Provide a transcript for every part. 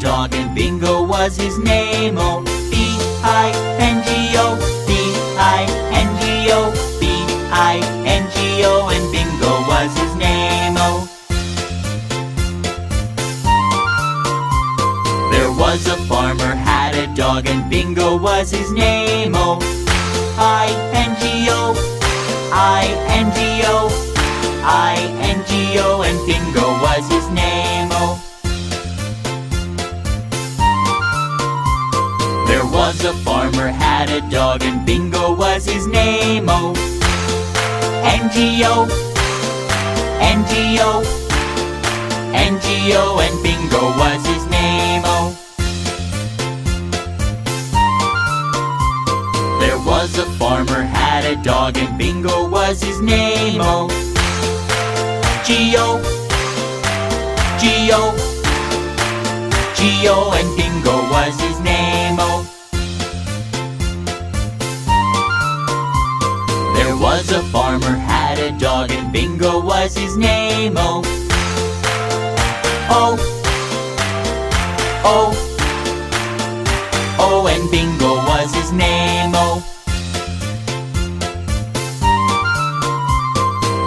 dog and Bingo was his name. Oh, B-I-N-G-O, B-I-N-G-O, B-I-N-G-O, and Bingo was his name. Oh. There was a farmer had a dog and Bingo was his name. Oh, I-N-G-O, I-N-G-O, I-N-G-O, and Bingo was his name. Oh. There was a farmer had a dog and Bingo was his name. Oh, N-G-O, N-G-O, N-G-O, and Bingo was his name. Oh. There was a farmer had a dog and Bingo was his name. Oh, G-O, G-O, G-O, and Bingo was his name. Oh. was a farmer, had a dog, and Bingo was his name. Oh, oh, oh, oh, and Bingo was his name. Oh,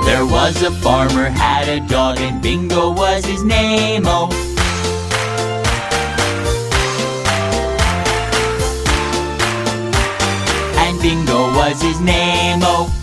there was a farmer, had a dog, and Bingo was his name. Oh. Bingo was his name, oh.